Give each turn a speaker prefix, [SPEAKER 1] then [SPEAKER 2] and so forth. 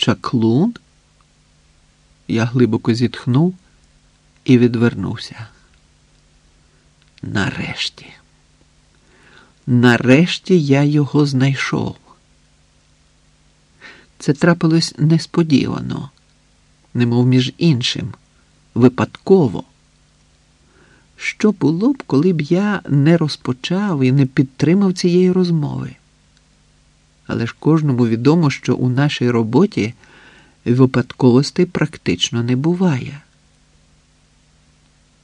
[SPEAKER 1] Чаклун? Я глибоко зітхнув і відвернувся. Нарешті. Нарешті я його знайшов. Це трапилось несподівано, немов між іншим, випадково. Що було б, коли б я не розпочав і не підтримав цієї розмови? Але ж кожному відомо, що у нашій роботі випадковостей практично не буває.